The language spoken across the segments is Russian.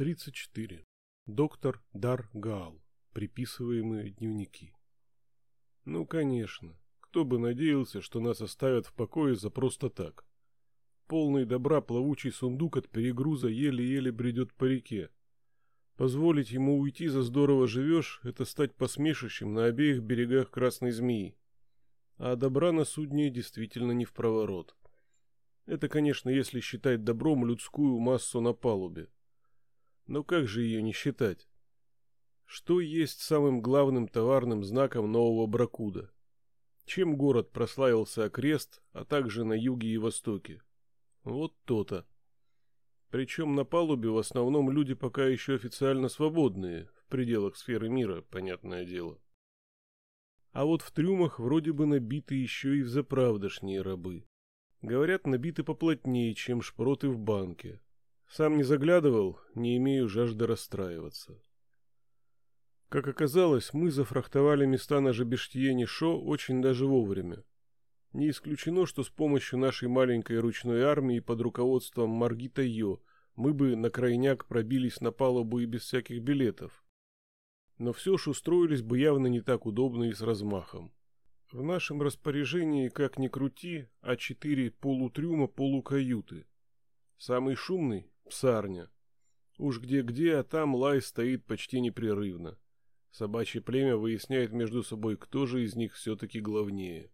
34. Доктор Дар Гал. Приписываемые дневники. Ну, конечно. Кто бы надеялся, что нас оставят в покое за просто так. Полный добра плавучий сундук от перегруза еле-еле бредет по реке. Позволить ему уйти за здорово живешь — это стать посмешищем на обеих берегах Красной Змеи. А добра на судне действительно не в проворот. Это, конечно, если считать добром людскую массу на палубе. Но как же ее не считать? Что есть самым главным товарным знаком нового Бракуда? Чем город прославился окрест, а также на юге и востоке? Вот то-то. Причем на палубе в основном люди пока еще официально свободные, в пределах сферы мира, понятное дело. А вот в трюмах вроде бы набиты еще и взаправдошние рабы. Говорят, набиты поплотнее, чем шпроты в банке. Сам не заглядывал, не имею жажды расстраиваться. Как оказалось, мы зафрахтовали места на Жабештиене Шо очень даже вовремя. Не исключено, что с помощью нашей маленькой ручной армии под руководством Маргита Йо мы бы на крайняк пробились на палубу и без всяких билетов. Но все ж устроились бы явно не так удобно и с размахом. В нашем распоряжении, как ни крути, а четыре полутрюма полукаюты. Самый шумный — псарня. Уж где-где, а там лай стоит почти непрерывно. Собачье племя выясняет между собой, кто же из них все-таки главнее.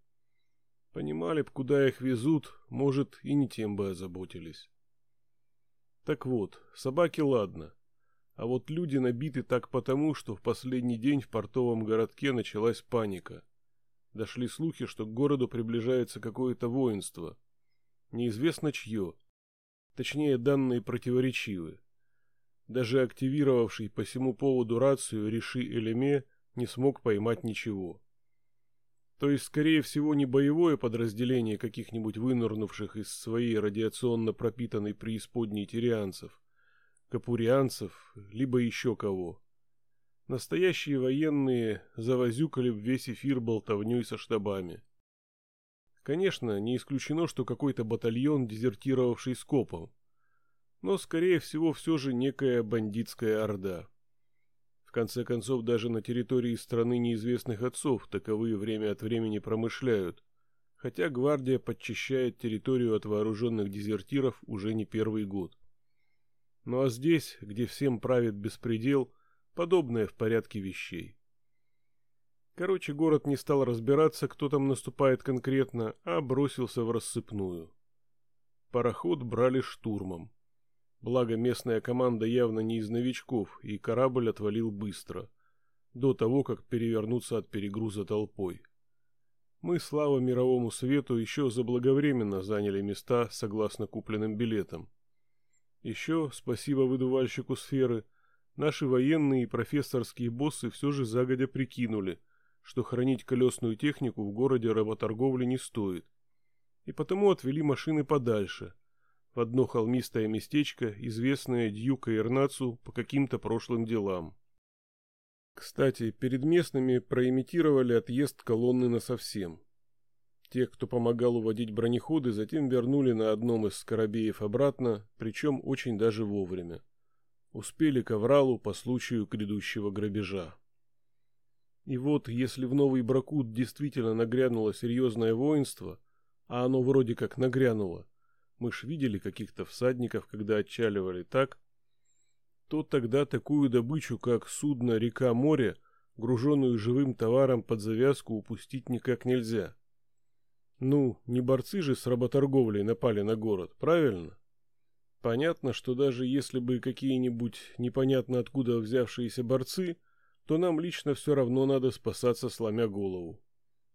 Понимали б, куда их везут, может, и не тем бы озаботились. Так вот, собаки ладно. А вот люди набиты так потому, что в последний день в портовом городке началась паника — Дошли слухи, что к городу приближается какое-то воинство. Неизвестно чье. Точнее, данные противоречивы. Даже активировавший по всему поводу рацию Реши Элеме не смог поймать ничего. То есть, скорее всего, не боевое подразделение каких-нибудь вынырнувших из своей радиационно пропитанной преисподней тирианцев, капурианцев, либо еще кого. Настоящие военные завозюкали в весь эфир болтовней со штабами. Конечно, не исключено, что какой-то батальон, дезертировавший с копом. Но, скорее всего, все же некая бандитская орда. В конце концов, даже на территории страны неизвестных отцов таковые время от времени промышляют, хотя гвардия подчищает территорию от вооруженных дезертиров уже не первый год. Ну а здесь, где всем правит беспредел, Подобное в порядке вещей. Короче, город не стал разбираться, кто там наступает конкретно, а бросился в рассыпную. Пароход брали штурмом. Благо местная команда явно не из новичков, и корабль отвалил быстро, до того, как перевернуться от перегруза толпой. Мы, слава мировому свету, еще заблаговременно заняли места согласно купленным билетам. Еще, спасибо выдувальщику сферы, Наши военные и профессорские боссы все же загодя прикинули, что хранить колесную технику в городе работорговли не стоит. И потому отвели машины подальше, в одно холмистое местечко, известное Дьюка Ирнацу по каким-то прошлым делам. Кстати, перед местными проимитировали отъезд колонны насовсем. Тех, кто помогал уводить бронеходы, затем вернули на одном из скоробеев обратно, причем очень даже вовремя успели к Авралу по случаю грядущего грабежа. И вот, если в Новый Бракут действительно нагрянуло серьезное воинство, а оно вроде как нагрянуло, мы ж видели каких-то всадников, когда отчаливали так, то тогда такую добычу, как судно река-море, груженную живым товаром под завязку, упустить никак нельзя. Ну, не борцы же с работорговлей напали на город, правильно? Понятно, что даже если бы какие-нибудь непонятно откуда взявшиеся борцы, то нам лично все равно надо спасаться, сломя голову.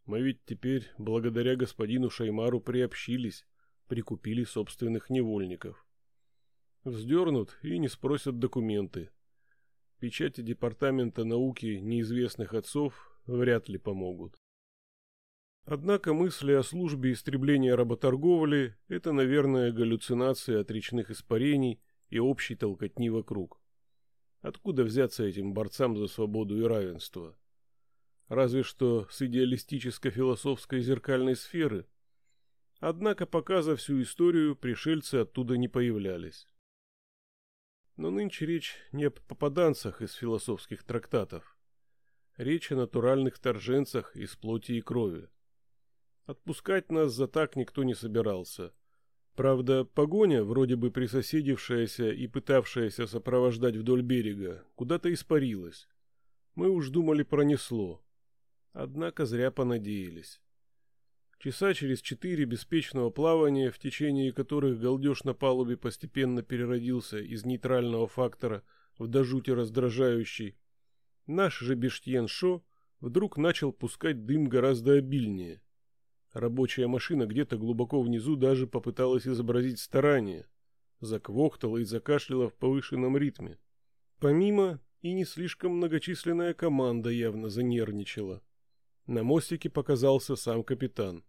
Мы ведь теперь, благодаря господину Шаймару, приобщились, прикупили собственных невольников. Вздернут и не спросят документы. Печати Департамента науки неизвестных отцов вряд ли помогут. Однако мысли о службе истребления работорговли – это, наверное, галлюцинация от речных испарений и общей толкотни вокруг. Откуда взяться этим борцам за свободу и равенство? Разве что с идеалистическо-философской зеркальной сферы. Однако пока за всю историю пришельцы оттуда не появлялись. Но нынче речь не о попаданцах из философских трактатов. Речь о натуральных торженцах из плоти и крови. Отпускать нас за так никто не собирался. Правда, погоня, вроде бы присоседившаяся и пытавшаяся сопровождать вдоль берега, куда-то испарилась. Мы уж думали пронесло. Однако зря понадеялись. Часа через четыре беспечного плавания, в течение которых галдеж на палубе постепенно переродился из нейтрального фактора в до жути раздражающий, наш же Бештьен-Шо вдруг начал пускать дым гораздо обильнее. Рабочая машина где-то глубоко внизу даже попыталась изобразить старание, заквохтала и закашляла в повышенном ритме. Помимо и не слишком многочисленная команда явно занервничала. На мостике показался сам капитан.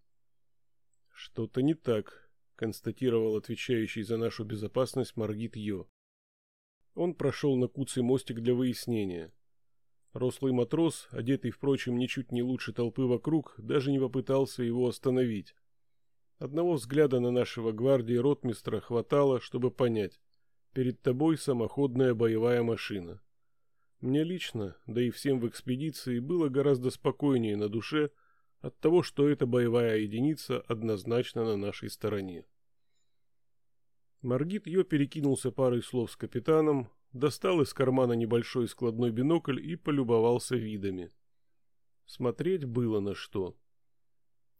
«Что-то не так», — констатировал отвечающий за нашу безопасность Маргит Йо. Он прошел на куцый мостик для выяснения. Рослый матрос, одетый, впрочем, ничуть не лучше толпы вокруг, даже не попытался его остановить. Одного взгляда на нашего гвардии ротмистра хватало, чтобы понять. Перед тобой самоходная боевая машина. Мне лично, да и всем в экспедиции, было гораздо спокойнее на душе, от того, что эта боевая единица однозначно на нашей стороне. Маргит Йо перекинулся парой слов с капитаном, достал из кармана небольшой складной бинокль и полюбовался видами. Смотреть было на что.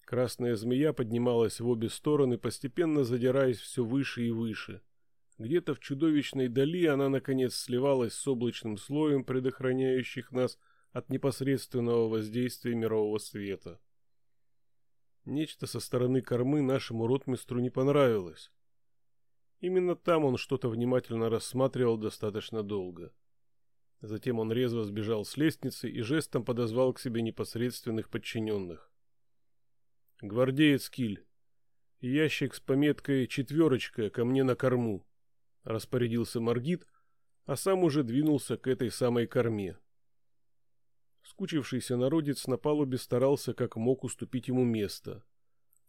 Красная змея поднималась в обе стороны, постепенно задираясь все выше и выше. Где-то в чудовищной дали она, наконец, сливалась с облачным слоем, предохраняющих нас от непосредственного воздействия мирового света. Нечто со стороны кормы нашему ротмистру не понравилось. Именно там он что-то внимательно рассматривал достаточно долго. Затем он резво сбежал с лестницы и жестом подозвал к себе непосредственных подчиненных. «Гвардеец Киль, ящик с пометкой «четверочка» ко мне на корму», — распорядился Маргит, а сам уже двинулся к этой самой корме. Скучившийся народец на палубе старался как мог уступить ему место.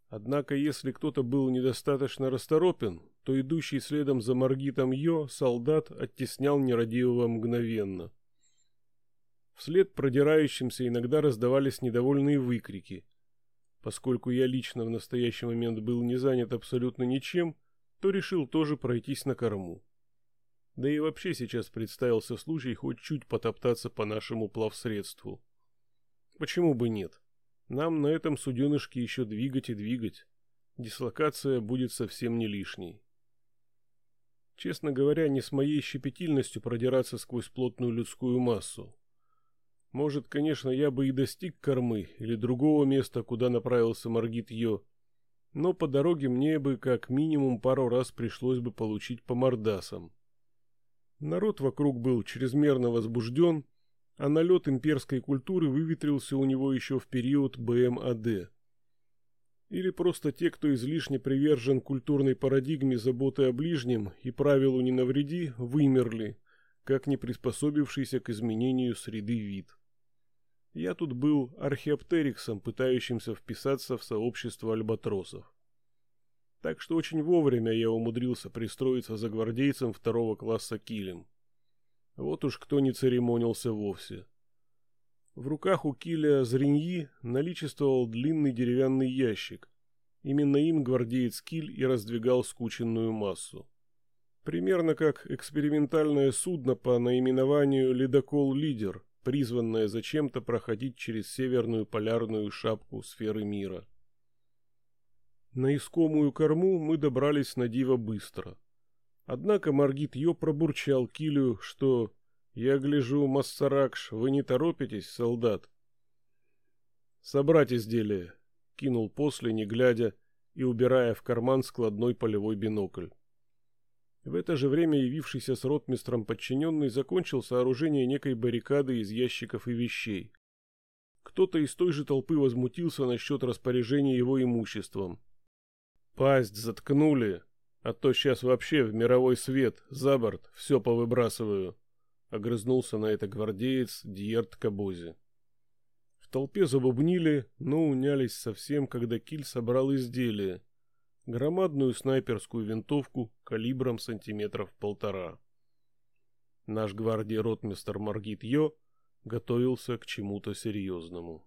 Однако, если кто-то был недостаточно расторопен, то идущий следом за Маргитом Йо солдат оттеснял нерадивого мгновенно. Вслед продирающимся иногда раздавались недовольные выкрики. Поскольку я лично в настоящий момент был не занят абсолютно ничем, то решил тоже пройтись на корму. Да и вообще сейчас представился случай хоть чуть потоптаться по нашему плавсредству. Почему бы нет? Нам на этом суденышке еще двигать и двигать. Дислокация будет совсем не лишней. Честно говоря, не с моей щепетильностью продираться сквозь плотную людскую массу. Может, конечно, я бы и достиг кормы или другого места, куда направился Маргит Йо, но по дороге мне бы как минимум пару раз пришлось бы получить по мордасам. Народ вокруг был чрезмерно возбужден, а налет имперской культуры выветрился у него еще в период БМАД. Или просто те, кто излишне привержен культурной парадигме заботы о ближнем и правилу «не навреди», вымерли, как не приспособившийся к изменению среды вид. Я тут был археоптериксом, пытающимся вписаться в сообщество альбатросов. Так что очень вовремя я умудрился пристроиться за гвардейцем второго класса килем. Вот уж кто не церемонился вовсе. В руках у киля Зриньи наличествовал длинный деревянный ящик. Именно им гвардеец киль и раздвигал скученную массу. Примерно как экспериментальное судно по наименованию «Ледокол-лидер», призванное зачем-то проходить через северную полярную шапку сферы мира. На искомую корму мы добрались на диво быстро. Однако Маргит Йо пробурчал Килю, что «Я гляжу, Массаракш, вы не торопитесь, солдат?» «Собрать изделие», — кинул после, не глядя, и убирая в карман складной полевой бинокль. В это же время явившийся с ротмистром подчиненный закончил сооружение некой баррикады из ящиков и вещей. Кто-то из той же толпы возмутился насчет распоряжения его имуществом. Пасть заткнули, а то сейчас вообще в мировой свет, за борт, все повыбрасываю. Огрызнулся на это гвардеец Диерт Кабози. В толпе забубнили, но унялись совсем, когда Киль собрал изделие. Громадную снайперскую винтовку калибром сантиметров полтора. Наш гвардии ротмистер Маргит Йо готовился к чему-то серьезному.